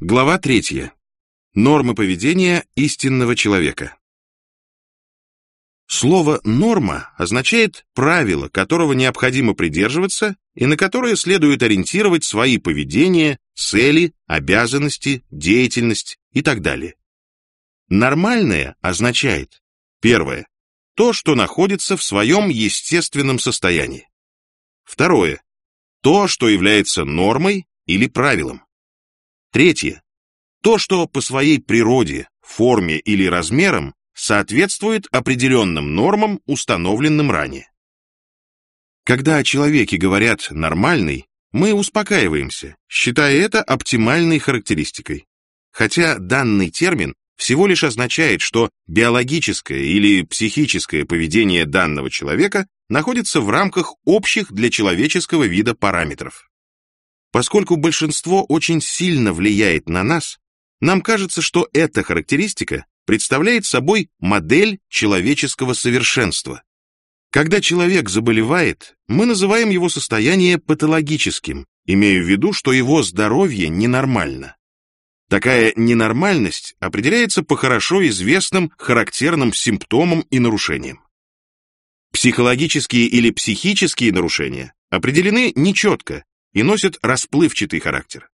Глава третья. Нормы поведения истинного человека. Слово «норма» означает правило, которого необходимо придерживаться и на которое следует ориентировать свои поведения, цели, обязанности, деятельность и так далее. Нормальное означает, первое, то, что находится в своем естественном состоянии. Второе, то, что является нормой или правилом. Третье, то, что по своей природе, форме или размерам соответствует определенным нормам, установленным ранее. Когда о человеке говорят «нормальный», мы успокаиваемся, считая это оптимальной характеристикой. Хотя данный термин всего лишь означает, что биологическое или психическое поведение данного человека находится в рамках общих для человеческого вида параметров. Поскольку большинство очень сильно влияет на нас, нам кажется, что эта характеристика представляет собой модель человеческого совершенства. Когда человек заболевает, мы называем его состояние патологическим, имея в виду, что его здоровье ненормально. Такая ненормальность определяется по хорошо известным характерным симптомам и нарушениям. Психологические или психические нарушения определены нечетко и носят расплывчатый характер.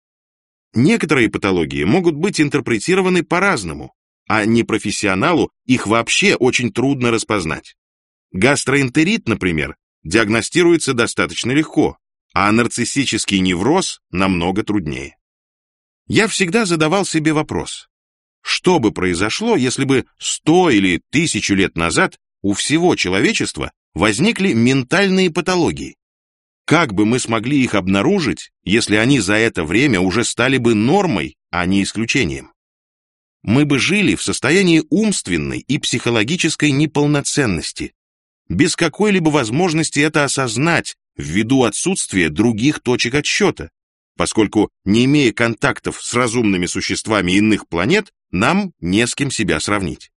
Некоторые патологии могут быть интерпретированы по-разному, а непрофессионалу их вообще очень трудно распознать. Гастроэнтерит, например, диагностируется достаточно легко, а нарциссический невроз намного труднее. Я всегда задавал себе вопрос, что бы произошло, если бы сто или тысячу лет назад у всего человечества возникли ментальные патологии? Как бы мы смогли их обнаружить, если они за это время уже стали бы нормой, а не исключением? Мы бы жили в состоянии умственной и психологической неполноценности, без какой-либо возможности это осознать ввиду отсутствия других точек отсчета, поскольку, не имея контактов с разумными существами иных планет, нам не с кем себя сравнить.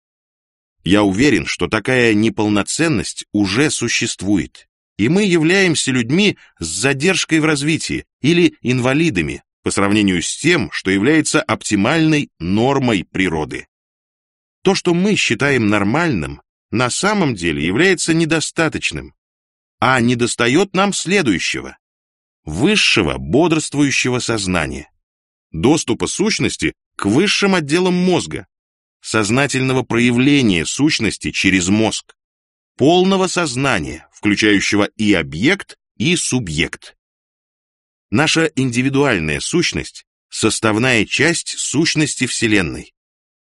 Я уверен, что такая неполноценность уже существует, и мы являемся людьми с задержкой в развитии или инвалидами по сравнению с тем, что является оптимальной нормой природы. То, что мы считаем нормальным, на самом деле является недостаточным, а недостает нам следующего – высшего бодрствующего сознания, доступа сущности к высшим отделам мозга, сознательного проявления сущности через мозг, полного сознания, включающего и объект, и субъект. Наша индивидуальная сущность – составная часть сущности Вселенной.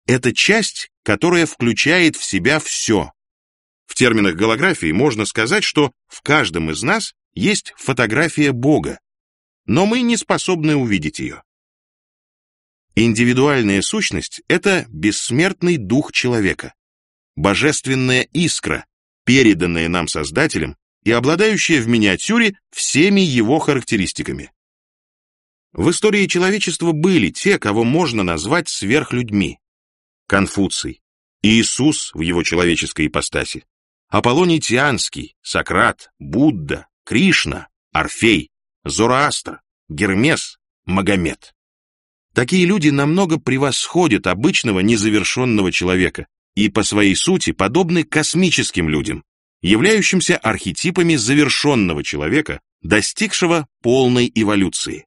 Это часть, которая включает в себя все. В терминах голографии можно сказать, что в каждом из нас есть фотография Бога, но мы не способны увидеть ее. Индивидуальная сущность – это бессмертный дух человека, божественная искра, переданная нам Создателем и обладающая в миниатюре всеми его характеристиками. В истории человечества были те, кого можно назвать сверхлюдьми. Конфуций, Иисус в его человеческой ипостаси, Аполлоний Тианский, Сократ, Будда, Кришна, Орфей, Зороастр, Гермес, Магомед. Такие люди намного превосходят обычного незавершенного человека, и по своей сути подобны космическим людям, являющимся архетипами завершенного человека, достигшего полной эволюции.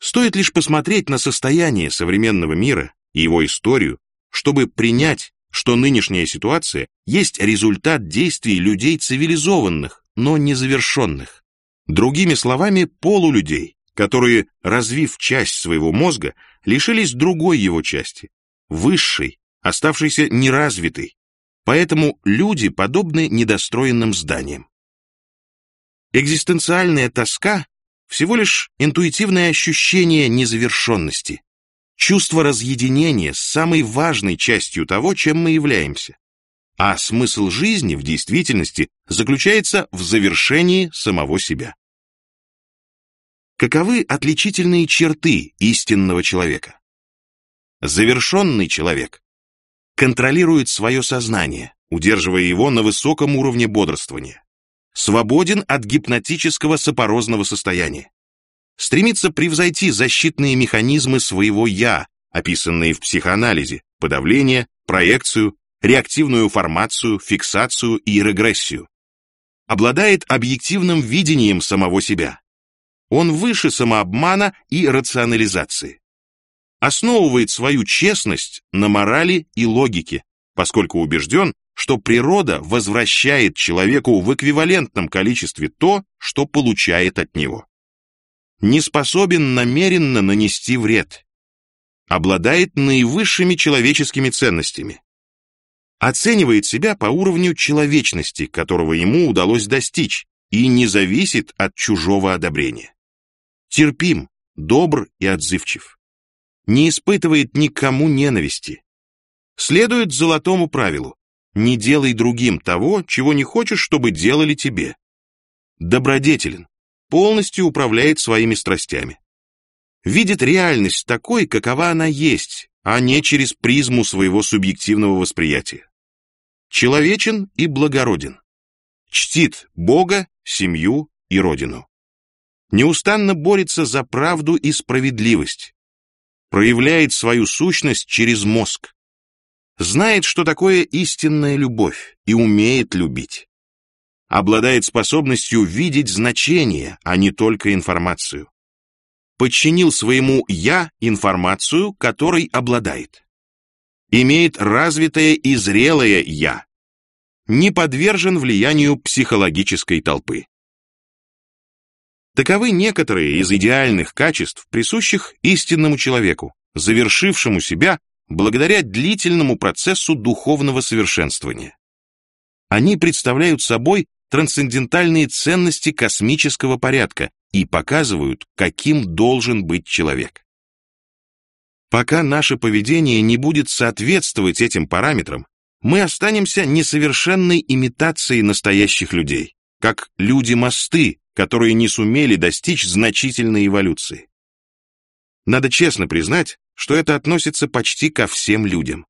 Стоит лишь посмотреть на состояние современного мира и его историю, чтобы принять, что нынешняя ситуация есть результат действий людей цивилизованных, но незавершенных. Другими словами, полулюдей, которые, развив часть своего мозга, лишились другой его части, высшей, оставшийся неразвитый, поэтому люди подобны недостроенным зданиям. Экзистенциальная тоска – всего лишь интуитивное ощущение незавершенности, чувство разъединения с самой важной частью того, чем мы являемся. А смысл жизни в действительности заключается в завершении самого себя. Каковы отличительные черты истинного человека? Завершенный человек контролирует свое сознание, удерживая его на высоком уровне бодрствования. Свободен от гипнотического сапорозного состояния. стремится превзойти защитные механизмы своего «я», описанные в психоанализе, подавление, проекцию, реактивную формацию, фиксацию и регрессию. Обладает объективным видением самого себя. Он выше самообмана и рационализации. Основывает свою честность на морали и логике, поскольку убежден, что природа возвращает человеку в эквивалентном количестве то, что получает от него. Не способен намеренно нанести вред. Обладает наивысшими человеческими ценностями. Оценивает себя по уровню человечности, которого ему удалось достичь, и не зависит от чужого одобрения. Терпим, добр и отзывчив. Не испытывает никому ненависти. Следует золотому правилу не делай другим того, чего не хочешь, чтобы делали тебе. Добродетелен, полностью управляет своими страстями. Видит реальность такой, какова она есть, а не через призму своего субъективного восприятия. Человечен и благороден. Чтит Бога, семью и Родину. Неустанно борется за правду и справедливость. Проявляет свою сущность через мозг знает, что такое истинная любовь и умеет любить. Обладает способностью видеть значение, а не только информацию. Подчинил своему «я» информацию, которой обладает. Имеет развитое и зрелое «я». Не подвержен влиянию психологической толпы. Таковы некоторые из идеальных качеств, присущих истинному человеку, завершившему себя благодаря длительному процессу духовного совершенствования. Они представляют собой трансцендентальные ценности космического порядка и показывают, каким должен быть человек. Пока наше поведение не будет соответствовать этим параметрам, мы останемся несовершенной имитацией настоящих людей, как люди-мосты, которые не сумели достичь значительной эволюции. Надо честно признать, что это относится почти ко всем людям.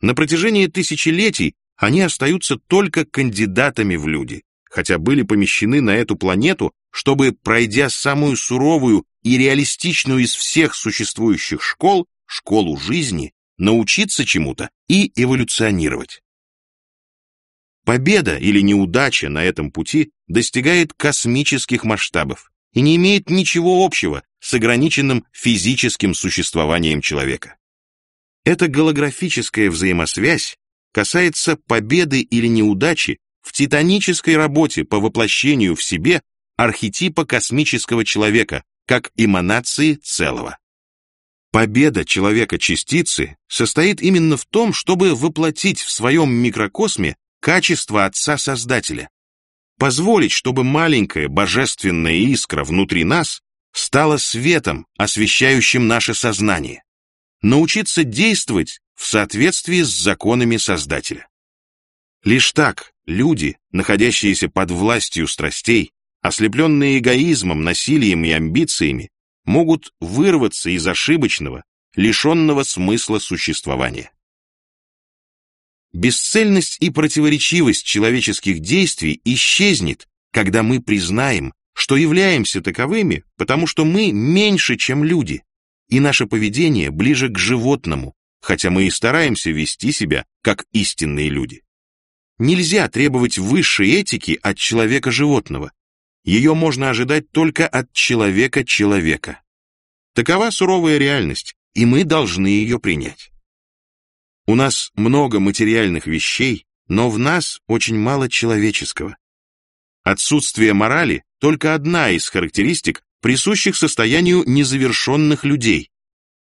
На протяжении тысячелетий они остаются только кандидатами в люди, хотя были помещены на эту планету, чтобы, пройдя самую суровую и реалистичную из всех существующих школ, школу жизни, научиться чему-то и эволюционировать. Победа или неудача на этом пути достигает космических масштабов и не имеет ничего общего с ограниченным физическим существованием человека. Эта голографическая взаимосвязь касается победы или неудачи в титанической работе по воплощению в себе архетипа космического человека как эманации целого. Победа человека-частицы состоит именно в том, чтобы воплотить в своем микрокосме качество Отца-Создателя, позволить, чтобы маленькая божественная искра внутри нас стало светом, освещающим наше сознание, научиться действовать в соответствии с законами Создателя. Лишь так люди, находящиеся под властью страстей, ослепленные эгоизмом, насилием и амбициями, могут вырваться из ошибочного, лишенного смысла существования. Бесцельность и противоречивость человеческих действий исчезнет, когда мы признаем, что являемся таковыми, потому что мы меньше, чем люди, и наше поведение ближе к животному, хотя мы и стараемся вести себя как истинные люди. Нельзя требовать высшей этики от человека-животного. Ее можно ожидать только от человека-человека. Такова суровая реальность, и мы должны ее принять. У нас много материальных вещей, но в нас очень мало человеческого. Отсутствие морали – только одна из характеристик, присущих состоянию незавершенных людей,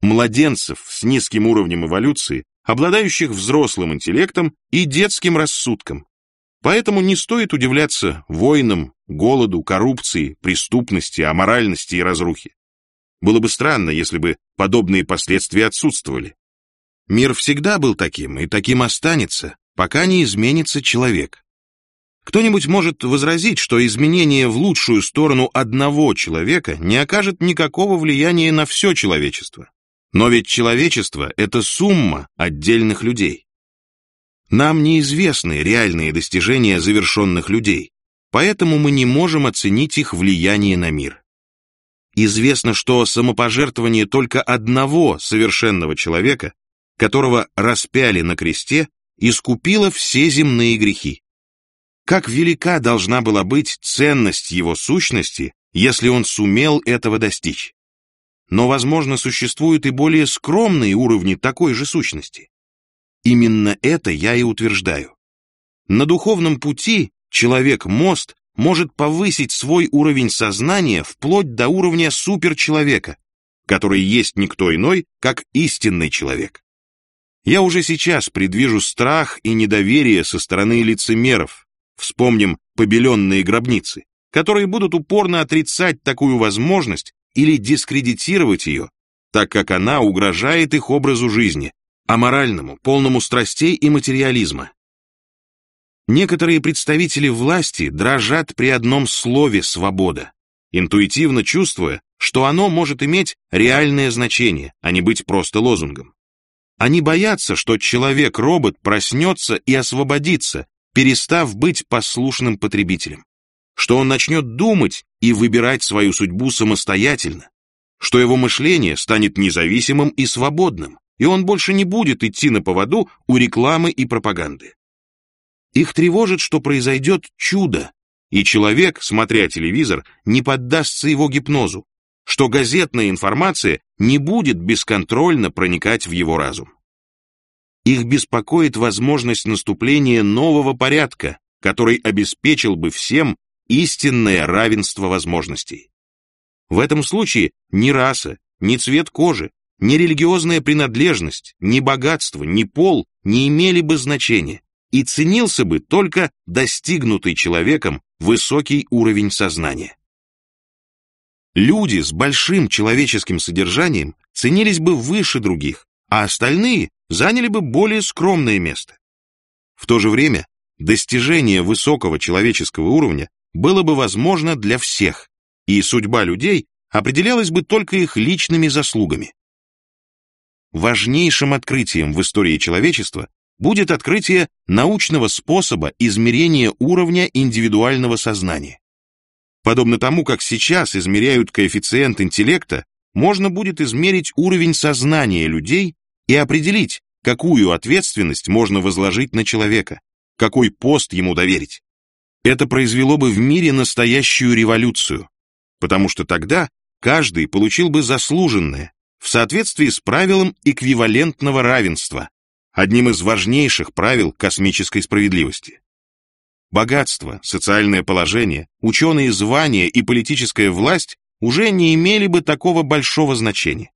младенцев с низким уровнем эволюции, обладающих взрослым интеллектом и детским рассудком. Поэтому не стоит удивляться войнам, голоду, коррупции, преступности, аморальности и разрухе. Было бы странно, если бы подобные последствия отсутствовали. Мир всегда был таким, и таким останется, пока не изменится человек. Кто-нибудь может возразить, что изменение в лучшую сторону одного человека не окажет никакого влияния на все человечество. Но ведь человечество — это сумма отдельных людей. Нам неизвестны реальные достижения завершенных людей, поэтому мы не можем оценить их влияние на мир. Известно, что самопожертвование только одного совершенного человека, которого распяли на кресте, искупило все земные грехи. Как велика должна была быть ценность его сущности, если он сумел этого достичь. Но, возможно, существуют и более скромные уровни такой же сущности. Именно это я и утверждаю. На духовном пути человек-мост может повысить свой уровень сознания вплоть до уровня суперчеловека, который есть никто иной, как истинный человек. Я уже сейчас предвижу страх и недоверие со стороны лицемеров, вспомним побеленные гробницы, которые будут упорно отрицать такую возможность или дискредитировать ее, так как она угрожает их образу жизни, аморальному, полному страстей и материализма. Некоторые представители власти дрожат при одном слове «свобода», интуитивно чувствуя, что оно может иметь реальное значение, а не быть просто лозунгом. Они боятся, что человек-робот проснется и освободится, перестав быть послушным потребителем, что он начнет думать и выбирать свою судьбу самостоятельно, что его мышление станет независимым и свободным, и он больше не будет идти на поводу у рекламы и пропаганды. Их тревожит, что произойдет чудо, и человек, смотря телевизор, не поддастся его гипнозу, что газетная информация не будет бесконтрольно проникать в его разум. Их беспокоит возможность наступления нового порядка, который обеспечил бы всем истинное равенство возможностей. В этом случае ни раса, ни цвет кожи, ни религиозная принадлежность, ни богатство, ни пол не имели бы значения, и ценился бы только достигнутый человеком высокий уровень сознания. Люди с большим человеческим содержанием ценились бы выше других, а остальные заняли бы более скромное место. В то же время достижение высокого человеческого уровня было бы возможно для всех, и судьба людей определялась бы только их личными заслугами. Важнейшим открытием в истории человечества будет открытие научного способа измерения уровня индивидуального сознания. Подобно тому, как сейчас измеряют коэффициент интеллекта, можно будет измерить уровень сознания людей и определить, какую ответственность можно возложить на человека, какой пост ему доверить. Это произвело бы в мире настоящую революцию, потому что тогда каждый получил бы заслуженное в соответствии с правилом эквивалентного равенства, одним из важнейших правил космической справедливости. Богатство, социальное положение, ученые звания и политическая власть уже не имели бы такого большого значения.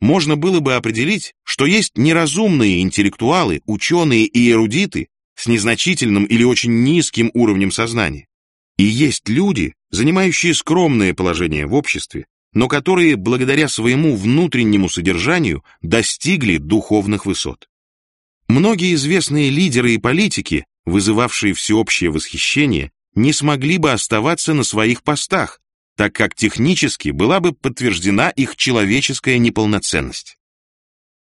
Можно было бы определить, что есть неразумные интеллектуалы, ученые и эрудиты с незначительным или очень низким уровнем сознания. И есть люди, занимающие скромное положение в обществе, но которые благодаря своему внутреннему содержанию достигли духовных высот. Многие известные лидеры и политики, вызывавшие всеобщее восхищение, не смогли бы оставаться на своих постах, так как технически была бы подтверждена их человеческая неполноценность.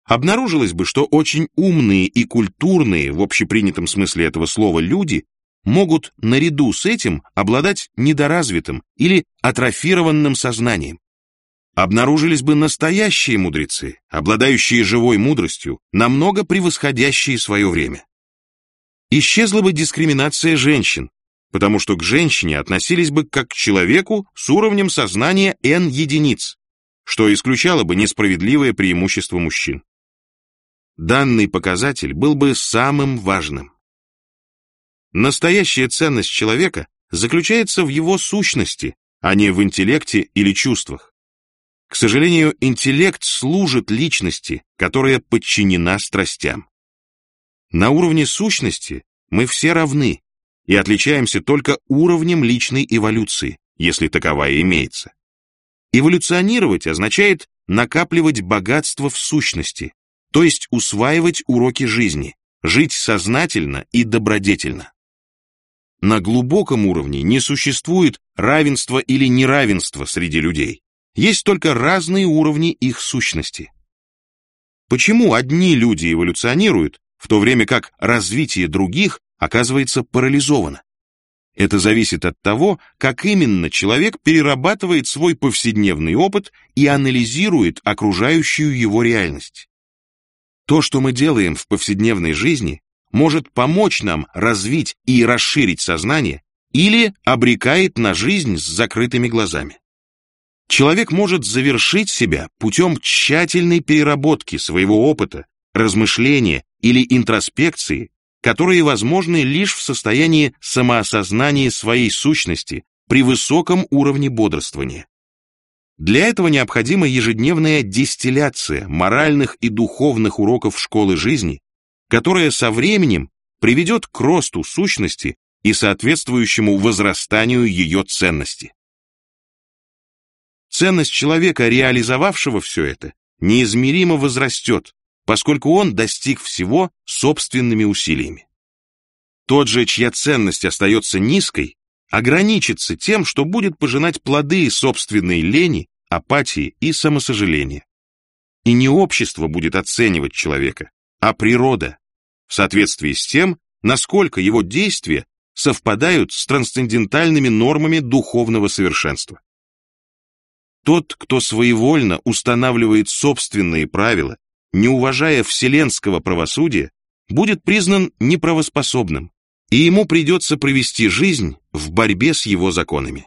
Обнаружилось бы, что очень умные и культурные в общепринятом смысле этого слова люди могут наряду с этим обладать недоразвитым или атрофированным сознанием, обнаружились бы настоящие мудрецы, обладающие живой мудростью, намного превосходящие свое время. Исчезла бы дискриминация женщин, потому что к женщине относились бы как к человеку с уровнем сознания n единиц, что исключало бы несправедливое преимущество мужчин. Данный показатель был бы самым важным. Настоящая ценность человека заключается в его сущности, а не в интеллекте или чувствах. К сожалению, интеллект служит личности, которая подчинена страстям. На уровне сущности мы все равны и отличаемся только уровнем личной эволюции, если таковая имеется. Эволюционировать означает накапливать богатство в сущности, то есть усваивать уроки жизни, жить сознательно и добродетельно. На глубоком уровне не существует равенства или неравенства среди людей. Есть только разные уровни их сущности. Почему одни люди эволюционируют, в то время как развитие других оказывается парализовано? Это зависит от того, как именно человек перерабатывает свой повседневный опыт и анализирует окружающую его реальность. То, что мы делаем в повседневной жизни, может помочь нам развить и расширить сознание или обрекает на жизнь с закрытыми глазами. Человек может завершить себя путем тщательной переработки своего опыта, размышления или интроспекции которые возможны лишь в состоянии самоосознания своей сущности при высоком уровне бодрствования. Для этого необходима ежедневная дистилляция моральных и духовных уроков школы жизни, которая со временем приведет к росту сущности и соответствующему возрастанию ее ценности. Ценность человека, реализовавшего все это, неизмеримо возрастет, поскольку он достиг всего собственными усилиями. Тот же, чья ценность остается низкой, ограничится тем, что будет пожинать плоды собственной лени, апатии и самосожаления. И не общество будет оценивать человека, а природа, в соответствии с тем, насколько его действия совпадают с трансцендентальными нормами духовного совершенства. Тот, кто своевольно устанавливает собственные правила не уважая вселенского правосудия, будет признан неправоспособным, и ему придется провести жизнь в борьбе с его законами.